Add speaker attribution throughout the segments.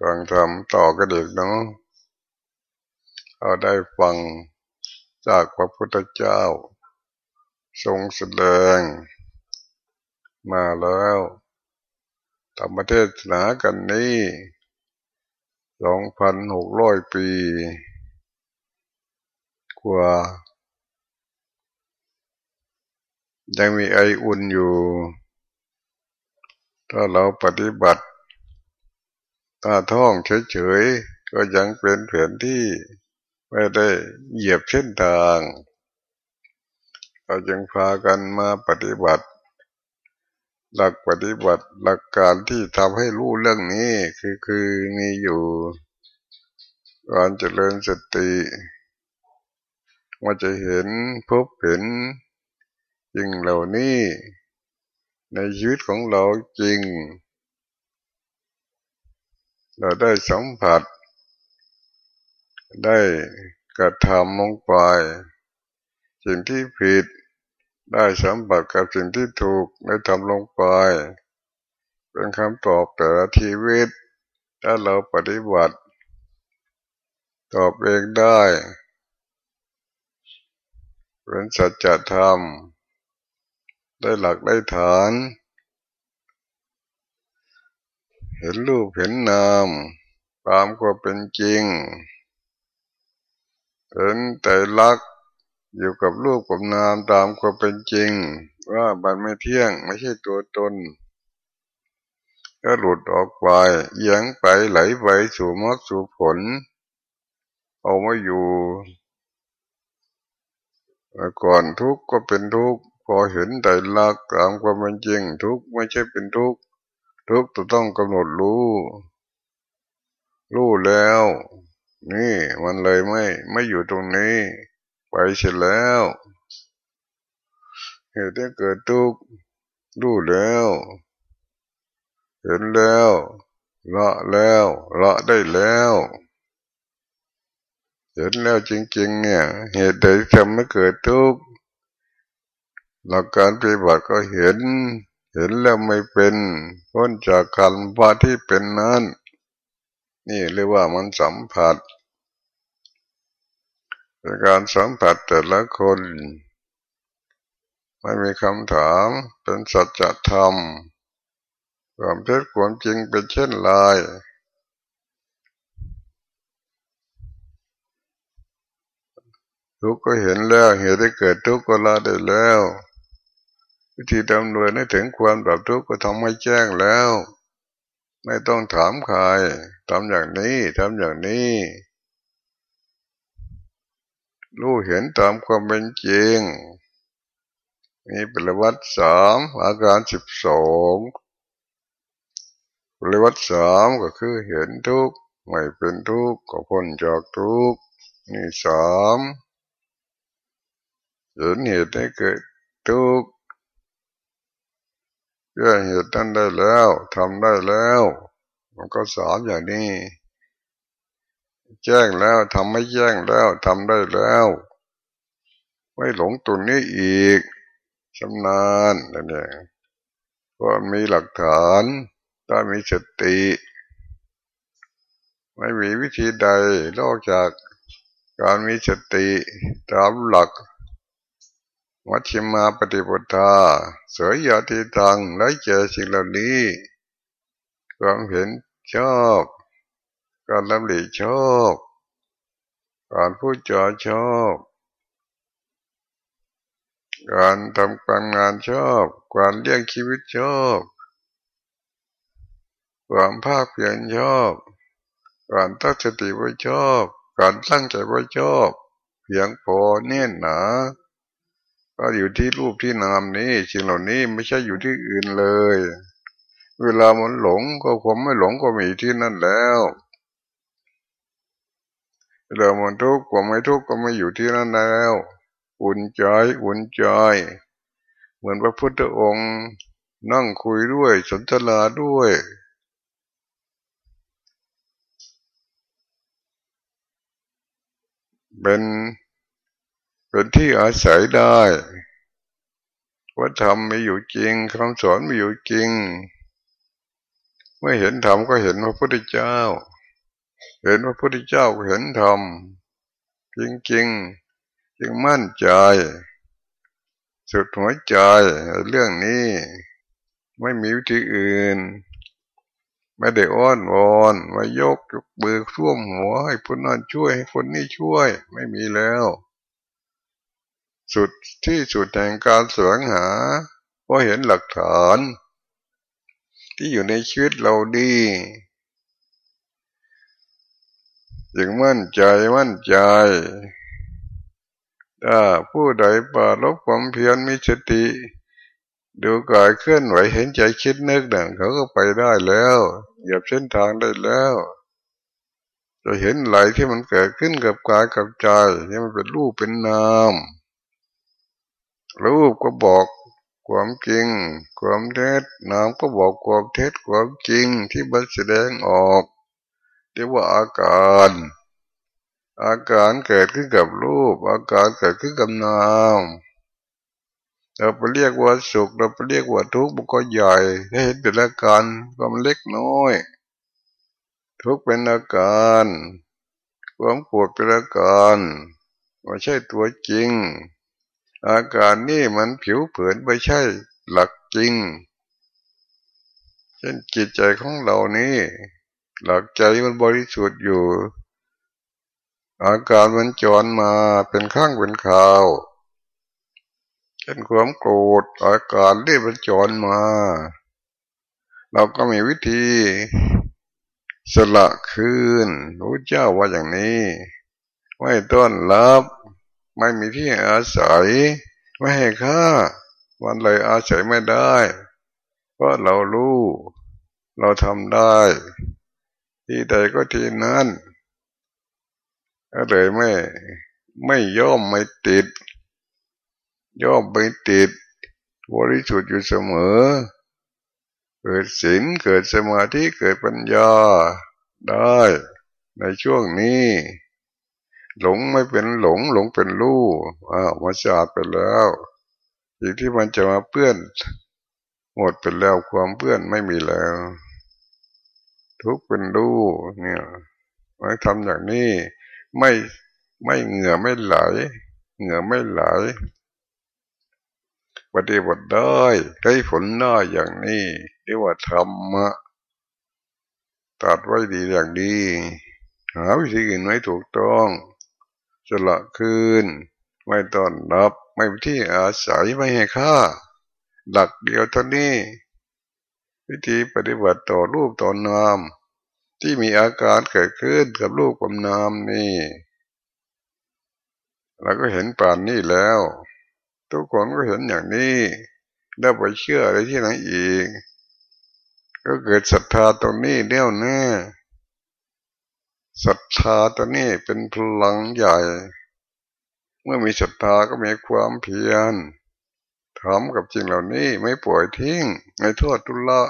Speaker 1: ฟังธรรมต่อกันเด็กเนาะเอาได้ฟังจากพระพุทธเจ้า ทรงแสดง มาแล้วธรรมเทศนากันนี้สองพันหกร้อยปี กว่า ยังมีไออุ่นอยู่ ถ้าเราปฏิบัติ ถ้าท่องเฉยๆก็ยังเป็นแผนที่ไม่ได้เหยียบเส้นทาง เราจึงพากันมาปฏิบัติ หลักปฏิบัติหลักการที่ทำให้รู้เรื่องนี้คือคือมีอยู่การเจริญสติว่าจะเห็นพบเห็นจริงเหล่านี้ ในชีวิตของเราจริง เราได้สัมผัส ได้กระทำลงไป สิ่งที่ผิด ได้สัมผัสกับสิ่งที่ถูกได้ทำลงไป เป็นคำตอบแต่ละชีวิต ถ้าเราปฏิบัติ ตอบเองได้ เป็นสัจธรรม ได้หลักได้ฐาน เห็นรูปเห็นนามตามความเป็นจริง เห็นแต่ลักอยู่กับรูปกับนามตามความเป็นจริง ว่ามันไม่เที่ยงไม่ใช่ตัวตน ก็หลุดออกไปเอียงไปไหลไปสู่มรรคสู่ผล เอาไม่อยู่ก่อนทุกข์ก็เป็นทุกข์พอเห็นแต่ลักตามความเป็นจริง ทุกข์ไม่ใช่เป็นทุกข์ ทุกต้องกำหนดรู้ รู้แล้ว นี่มันเลยไม่ ไม่อยู่ตรงนี้ ไปเสร็จแล้วเหตุที่เกิดทุกข์รู้แล้ว เห็นแล้วละแล้วละได้แล้วเห็นแล้วจริงๆ เนี่ย เหตุใดทำให้เกิดทุกข์หลักการปฏิบัติก็เห็น เห็นแล้วไม่เป็นพ้นจากการว่าที่เป็นนั้น นี่เรียกว่ามันสัมผัสเป็นการสัมผัสแต่ละคน ไม่มีคำถามเป็นสัจธรรมความเท็จความจริงเป็นเช่นไรทุกก็เห็นแล้วเหตุที่เกิดทุกข์ก็ละได้แล้ว วิธีดำเนินให้ถึงความดับทุกข์ก็ทำให้แจ้งแล้ว ไม่ต้องถามใครทำอย่างนี้ทำอย่างนี้รู้เห็นตามความเป็นจริงมีปริวัติสามอาการสิบสองปริวัติสามก็คือเห็นทุกข์ไม่เป็นทุกข์ก็พ้นจากทุกข์นี่สามเห็นเหตุให้เกิดทุกข์ แก้เหตุนั้นได้แล้วทำได้แล้ว มันก็สามอย่างนี้ แจ้งแล้วทำไม่แจ้งแล้วทำได้แล้ว ไม่หลงตัวนี้อีกชำนาญนั่นเองเพราะมีหลักฐานถ้ามีสติ ไม่มีวิธีใดนอกจากการมีสติตามหลัก วัชิมาปฏิปทา เสวยยาติตังและเจอสิ่งเหล่านี้ความเห็นชอบการลำหลีชอบการพูดจาชอบการทำการงานชอบ การเลี้ยงชีวิตชอบ ความภาคเพียรชอบการตั้งสติไว้ชอบ การตั้งใจไว้ชอบ เพียงพอเน่นหนา ก็อยู่ที่รูปที่นามนี้สิ่งเหล่านี้ไม่ใช่อยู่ที่อื่นเลย เวลามันหลงก็ความไม่หลงก็มีที่นั่นแล้วเวลามันทุกข์ความไม่ทุกข์ก็ไม่อยู่ที่นั่นแล้วอุ่นใจอุ่นใจเหมือนพระพุทธองค์นั่งคุยด้วยสนทนาด้วยเป็น เป็นที่อาศัยได้ว่าธรรมมีอยู่จริงคำสอนมีอยู่จริง เมื่อเห็นธรรมก็เห็นพระพุทธเจ้า เห็นพระพุทธเจ้าก็เห็นธรรมจริงจริงจึงมั่นใจ สุดหัวใจเรื่องนี้ไม่มีวิธีอื่น ไม่ได้อ้อนวอนไมายกยกเบือท่วมหัวให้คนนั้นช่วยให้คนนี้ช่วย ไม่มีแล้ว สุดที่สุดแห่งการแสวงหาเพราะเห็นหลักฐาน ที่อยู่ในชีวิตเราดียังมั่นใจมั่นใจถ้าผู้ใดปาลบความเพียรมีสติ ดูกายเคลื่อนไหวเห็นใจคิดนึกดังเขาก็ไปได้แล้วเหยียบเส้นทางได้แล้ว จะเห็นไหลที่มันเกิดขึ้นกับกายกับใจนี่มันเป็นรูปเป็นนาม รูปก็บอกความจริง ความเท็จนามก็บอกความเท็จความจริงที่มันแสดงออกเรียกว่าอาการ อาการเกิดขึ้นกับรูป อาการเกิดขึ้นกับนามเราไปเรียกว่าสุขเราไปเรียกว่าทุกข์มันก็ใหญ่ถ้าเห็นแต่ละการก็มันเล็กน้อย ทุกข์เป็นอาการความปวดเป็นอาการไม่ใช่ตัวจริง อาการนี่มันผิวเผินไม่ใช่หลักจริง เช่นจิตใจของเรานี่หลักใจมันบริสุทธิ์อยู่ อาการมันจรมาเป็นข้างเป็นข่าวเช่นความโกรธอาการเรียบจรมา เราก็มีวิธีสละคืนรู้เจ้าว่าอย่างนี้ ไม่ต้อนรับ ไม่มีที่อาศัยไม่ให้ค่าวันเลยอาศัยไม่ได้ เพราะเรารู้ เราทำได้ ที่ใดก็ที่นั้นก็เลยไม่ ไม่ย่อมไม่ติด ย่อมไม่ติดบริสุทธิ์อยู่เสมอ เกิดศีลเกิดสมาธิเกิดปัญญาได้ในช่วงนี้ หลงไม่เป็นหลง หลงเป็นรู้อ้าวมาสาดไปแล้วสิ่งที่มันจะมาเปื้อนหมดไปแล้วความเปื้อนไม่มีแล้ว ทุกเป็นรู้เนี่ยมาทำอย่างนี้ไม่ไม่เหงื่อไม่ไหล เหงื่อไม่ไหลปฏิบัติได้ได้ผลได้อย่างนี้เรียกว่าธรรมะตัดไว้ดีอย่างดี หาวิธีอื่นไม่ถูกต้อง สละคืน ไม่ต้อนรับ ไม่ที่อาศัยไม่ให้ค่า หลักเดียวเท่านี้ วิธีปฏิบัติต่อรูปต่อนาม ที่มีอาการเกิดขึ้นกับรูปกับนามนี่เราก็เห็นป่านนี้แล้ว ทุกคนก็เห็นอย่างนี้ได้ไปเชื่ออะไรที่ไหนอีก ก็เกิดศรัทธาตรงนี้เดี่ยวแน่ ศรัทธาตัวนี้เป็นพลังใหญ่ เมื่อมีศรัทธาก็มีความเพียรทำกับจริงเหล่านี้ไม่ปล่อยทิ้งไม่โทษทุละ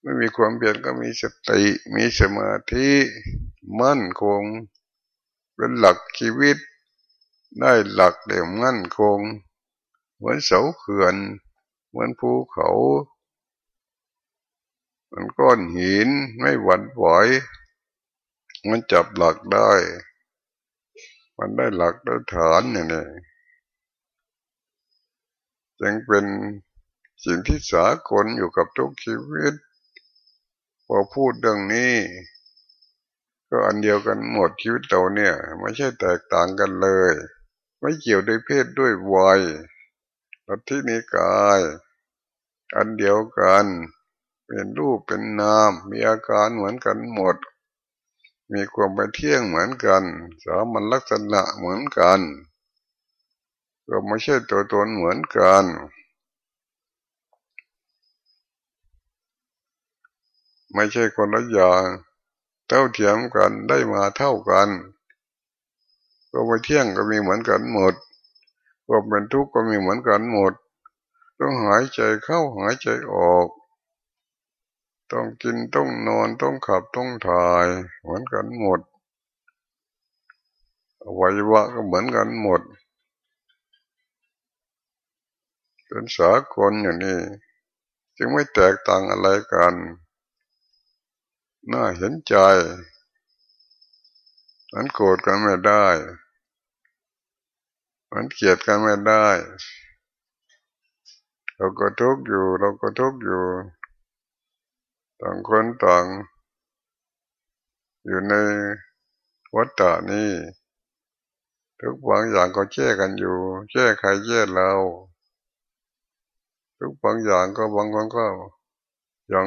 Speaker 1: ไม่มีความเพียรก็มีสติมีสมาธิมั่นคง เป็นหลักชีวิต ได้หลักเดี่ยมมั่นคง เหมือนเสาเขื่อนเหมือนภูเขา มันก้อนหินไม่หวั่นไหว มันจับหลักได้ มันได้หลักได้ฐานอย่างนี้จึงเป็นสิ่งที่สากลอยู่กับทุกชีวิต พอพูดเรื่องนี้ ก็อันเดียวกันหมดชีวิตเราเนี่ย ไม่ใช่แตกต่างกันเลย ไม่เกี่ยวด้วยเพศด้วยวัยลัทธินิกาย อันเดียวกัน เป็นรูปเป็นนาม มีอาการเหมือนกันหมด มีความเป็นเที่ยงเหมือนกัน สามัญลักษณะเหมือนกัน ก็ไม่ใช่ตัวตนเหมือนกันไม่ใช่คนละอย่างเท่าเทียมกันได้มาเท่ากัน ก็ไม่เที่ยงก็มีเหมือนกันหมดความเป็นทุกข์ก็มีเหมือนกันหมด ต้องหายใจเข้าหายใจออก ต้องกินต้องนอนต้องขับต้องถ่าย เหมือนกันหมดวัยวะก็เหมือนกันหมด เป็นสากลอย่างนี้จจึงไม่แตกต่างอะไรกัน น่าเห็นใจมันโกรธกันไม่ได้ มันเกลียดกันไม่ได้ เราก็ทุกข์อยู่ เราก็ทุกข์อยู่ ต่างคนต่าง อยู่ในวัฏฏะนี้ ทุกบางอย่างก็แก้กันอยู่แก้ใครแก้เรา ทุกบางอย่างก็บางคนก็ ยัง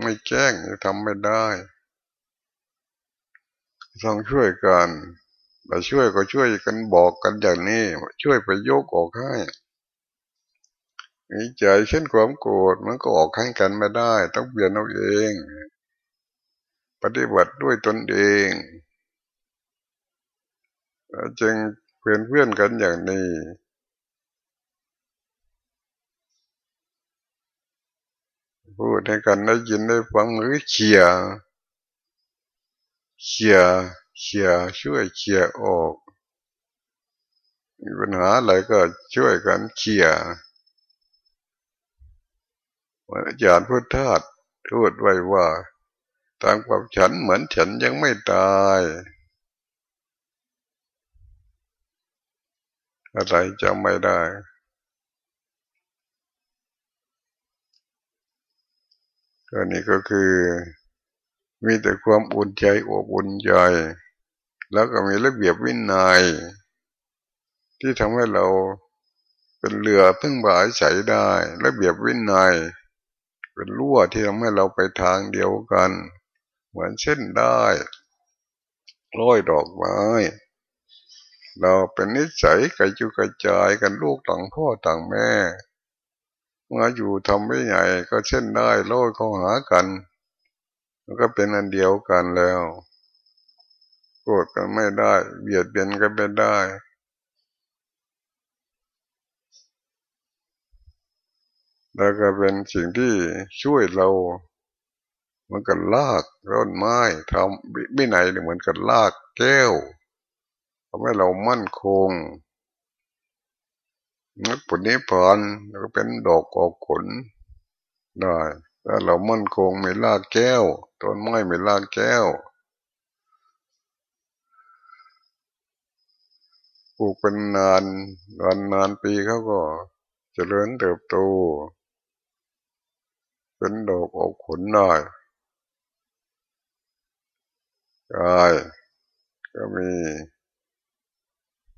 Speaker 1: ไม่แจ้งทำไม่ได้ต้องช่วยกันมาช่วยก็ช่วยกันบอกกันอย่างนี้ ช่วยไปยกออกให้ มีใจเช่นความโกรธมันก็ออกให้กันไม่ได้ ต้องเปลี่ยนเอาเอง ปฏิบัติด้วยตนเองจึงเพื่อนเพื่อนกันอย่างนี้พูดให้กันได้ยินได้ฟังหรือเชียเชียเชียช่วยเชียออกมีปัญหาอะไรก็ช่วยกันเชีย อาจารย์พุทธาสพูดไว้ว่าตามความฉันเหมือนฉันยังไม่ตาย อะไรจะไม่ได้ ก็นี่ก็คือ มีแต่ความอุ่นใจอบอุ่นใจ แล้วก็มีระเบียบวินัย ที่ทำให้เราเป็นเรือพึ่งบายใสได้ ระเบียบวินัย เป็นรั่วที่ทำให้เราไปทางเดียวกัน เหมือนเส้นได้ร้อยดอกไม้ เราเป็นนิสัยกระจุกระจายกันลูกต่างพ่อต่างแม่ เมื่ออยู่ทำไม่ใหญ่ก็เช่นได้ร้อยเข้าหากันมันก็เป็นอันเดียวกันแล้วโกรธกันไม่ได้ เบียดเบียนกันไม่ได้ แล้วก็เป็นสิ่งที่ช่วยเราเหมือนกันลากต้นไม้ทำไม่ไหนเหมือนกันลากแก้วทำให้เรามั่นคงนักปุณิพานก็เป็นดอกออกผลได้ถ้าเรามั่นคงไม่ลากแก้วต้นไม้ไม่ลากแก้วปลูกเป็นนานวันนานปีเขาก็จเจริญเติบโต เป็นดอกออกผลได้กายก็มี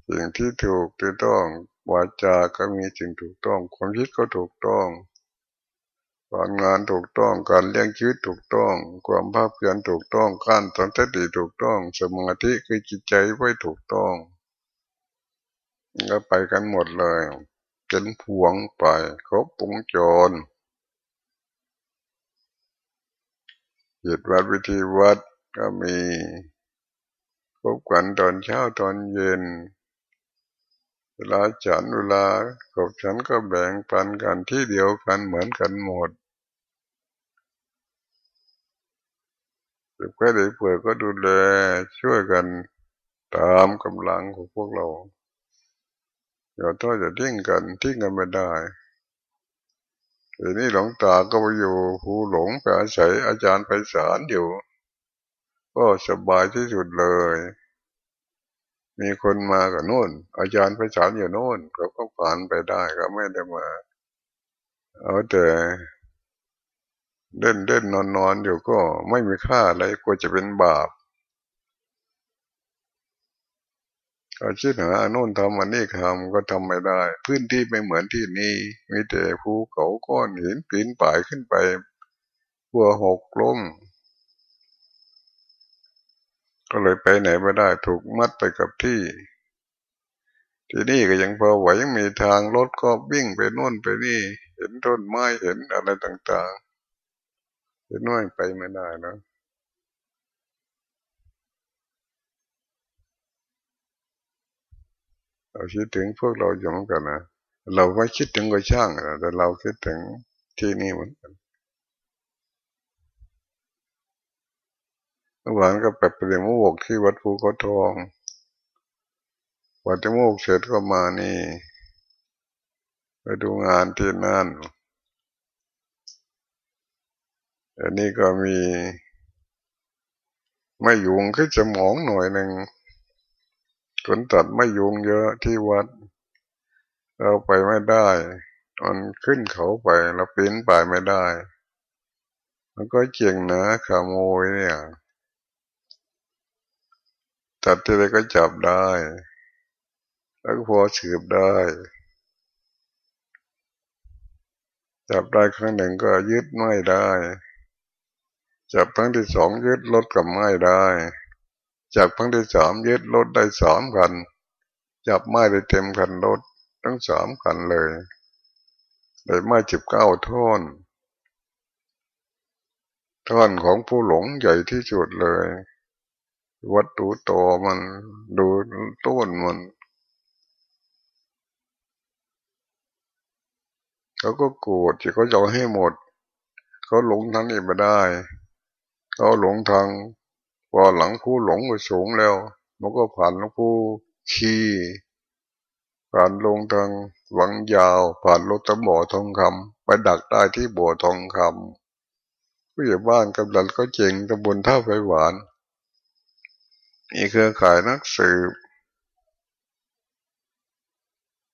Speaker 1: สิ่งที่ถูกที่ต้องวาจาก็มีสิ่งถูกต้อง ความคิดก็ถูกต้องการงานถูกต้องการเลี้ยงชีวิตถูกต้อง ความภาพเพียรถูกต้องการสันติถูกต้อง สมาธิคือจิตใจไว้ถูกต้องก็ไปกันหมดเลยเป็นพวงไปครบปุงจร จิตวัดวิธีวัดก็มีพบกันตอนเช้าตอนเย็น เวลาฉันเวลาขบฉันก็แบ่งปันกันที่เดียวกันเหมือนกันหมดจ็บแค่ได้ป่วยก็ดูแลช่วยกันตามกำลังของพวกเราอย่าท้ออย่าทิ้งกันทิ้งกันไม่ได้ ทีนี้หลวงตาก็ไปอยู่ภูหลงไปอาศัยอาจารย์ไปสารอยู่ ก็สบายที่สุดเลย มีคนมากับโน่น อาจารย์ไปสารอยู่โน่นเขาก็ผ่านไปได้ก็ไม่ได้มา เอาแต่เล่นเล่นนอนนอนอยู่ก็ไม่มีค่าอะไรกลัวจะเป็นบาป ก็คิดหาโน่นทำอันนี้ทำก็ทำไม่ได้ พื้นที่ไม่เหมือนที่นี่ มีแต่ภูเขาก้อนหินปีนป่ายขึ้นไปกลัวหกล้มก็เลยไปไหนไม่ได้ถูกมัดไปกับที่ ที่นี่ก็ยังพอไหวยังมีทางรถก็วิ่งไปโน่นไปนี่ เห็นต้นไม้เห็นอะไรต่างจะน้อยไปไม่ได้นะ เราคิดถึงพวกเราอยู่เหมือนกันนะเราไม่คิดถึงก็ช่างแต่เราคิดถึงที่นี่เหมือนกันเมื่อวานก็ไปปฏิโมกที่วัดภูเขาทองวัดโมกเสร็จก็มานี่ ไปดูงานที่นั่นอันนี้ก็มี ไม่ยุงขึ้นสมองหน่อยหนึ่ง คนตัดไม่ยุงเยอะที่วัด เราไปไม่ได้มันขึ้นเขาไปเราปีนไปไม่ได้ มันก็เจียงนะขโมยเนี่ย ตัดที่ไรก็จับได้ แล้วก็พอสืบได้ จับได้ครั้งหนึ่งก็ยึดไม่ได้ จับครั้งที่สองยึดรถกับไม่ได้ จับครั้งที่สามยึดรถได้สามคัน จับไม่ได้เต็มคันรถทั้งสามคันเลยได้ไม้จิบเก้าท่อนท่อนของผู้หลงใหญ่ที่สุดเลย วัดดูโตมันดูต้นมันเขาก็โกรธที่เขาจะให้หมด เขาหลงทางนี้ไม่ได้ เขาหลงทาง พอหลังผู้หลงไปสูงแล้ว มันก็ผ่านหลวงผู้ขี่ผ่านลงทางหวังยาว ผ่านรถตะบ่อทองคำไปดักได้ที่บ่อทองคำผู้ใหญ่บ้านกำลังก็เจงตำบลท่าไฟหวานมีเครือข่ายนักสืบ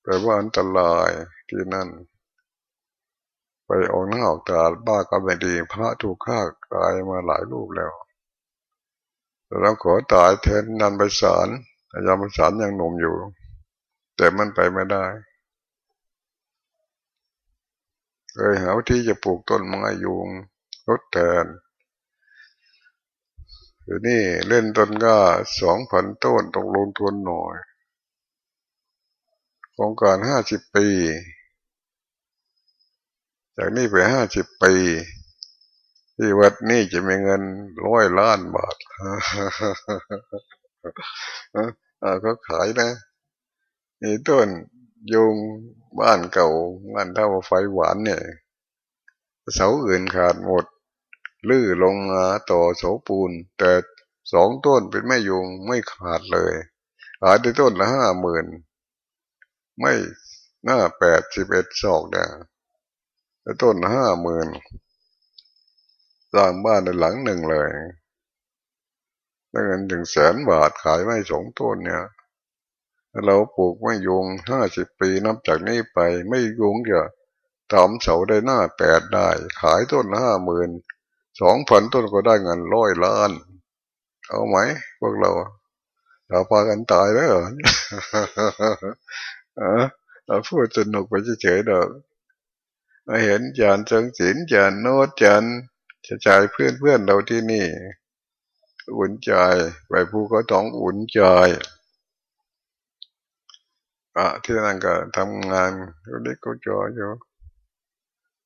Speaker 1: แต่ว่าอันตรายที่นั่น ไปออกน้าออกตาบ้าก็ไม่ดี พระถูกฆ่าตายมาหลายรูปแล้ว แต่เราขอตายแทนนันไปสารอาจารย์ไปสารยังหนุ่มอยู่ แต่มันไปไม่ได้เคยหาที่จะปลูกต้นไม้ยุงทดแทนอยู่นี่เล่นต้นก็สองพันต้นต้องลงทุนหน่อย โครงการห้าสิบปี จากนี้ไปห้าสิบปี ที่วัดนี่จะมีเงินร้อยล้านบาทเขาขายนะนี่ต้นยุงบ้านเก่าบ้านเท่าไฟหวานเนี่ย เสาอื่นขาดหมด ลื้อลงมาต่อโสาปูน แต่สองต้นเป็นแม่ยุงไม่ขาดเลยขายได้ต้นละห้าหมื่นไม่หน้าแปดสิบเอ็ดศอกเนี่ยต้นห้าหมื่น สร้างบ้านในหลังหนึ่งเลยได้เงินถึงแสนบาทขายไม่สองต้นเนี่ยเราปลูกไม่ยุงห้าสิบปีนับจากนี้ไปไม่ยุงจะทำเสาได้หน้าแปดได้ ขายต้นห้าหมื่นสองพันต้นก็ได้เงินร้อยล้าน เอาไหมพวกเราเราพากันตายแล้วเหรอเราพูดสนุกไปเฉยๆเด้อมาเห็นจานจังศิลจานโนดจาน จะจ่ายเพื่อนเพื่อนเราที่นี่ อุ่นใจไปผู้ก็ต้องอุ่นใจอะที่นั่นก็ทำงานก็เล็กก็จออยู่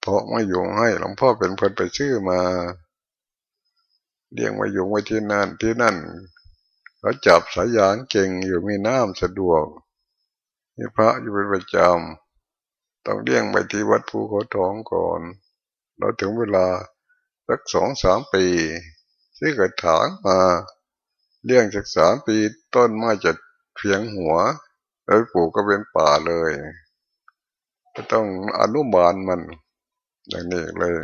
Speaker 1: เพราะไม่ยุงให้หลวงพ่อเป็นคนไปชื่อมาเลี้ยงมายุงไว้ที่นั่นที่นั่นเขาจับสายยางเก่งอยู่มีน้ำสะดวกมีพระอยู่เป็นประจำต้องเลี้ยงไปที่วัดภูเขาทองก่อนเราถึงเวลา สักสองสามปีซื้อกระถางมาเลี้ยงสักสามปีต้นไม้จะเพียงหัว แล้วปลูกก็เป็นป่าเลย ก็ต้องอนุบาลมัน อย่างนี้เลย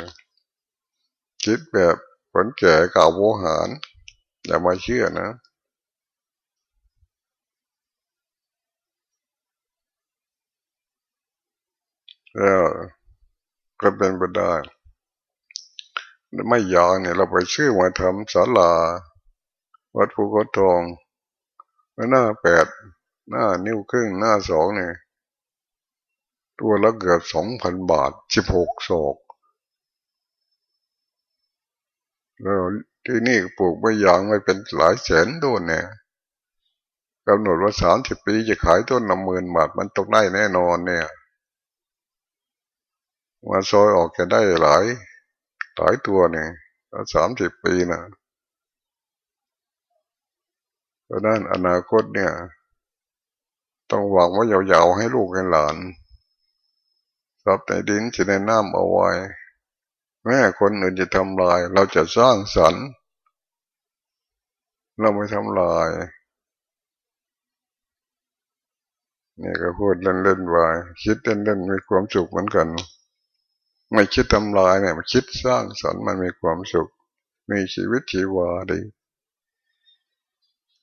Speaker 1: คิดแบบคนแก่ก่าวโวหาร อย่ามาเชื่อนะแล้วก็เป็นไปได้ ไม่ยางเนี่ย เราไปชื่อมาทำศาลา วัดภูเขาทองหน้าแปดหน้านิ้วครึ่งหน้าสองเนี่ย ตัวละเกือบสองพันบาทสิบหกศอกแล้วที่นี่ปลูกใบยางไม่เป็นหลายแสนต้นเนี่ยกำหนดว่าสามสิบปีจะขายต้นละหมื่นบาทมันตกได้แน่นอนเนี่ย มาซอยออกจะได้หลาย หลายตัวเนี่ยสามสิบปีนะเพราะนั้นอนาคตเนี่ย ต้องหวังว่ายาวๆให้ลูกให้หลานรับในดินจะในน้ำเอาไว้ แม่คนอื่นจะทำลาย เราจะสร้างสรรค์ เราไม่ทำลายนี่ก็พูดเล่นๆไปคิดเล่นๆมีความสุขเหมือนกัน ไม่คิดทำลายเนี่ยมันคิดสร้างสรรค์มันมีความสุข มีชีวิตชีวาดี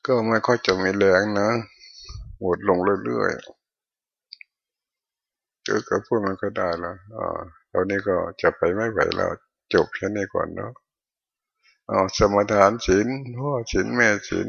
Speaker 1: ก็ไม่ค่อยจะมีแรงนะหมดลงเรื่อยๆเจอกับพูดมันก็ได้แล้วอ่าตอนนี้ก็จะไปไม่ไหวแล้ว จบแค่นี้ก่อนเนาะอ๋อสมทานศีลพ่อศีลแม่ศีล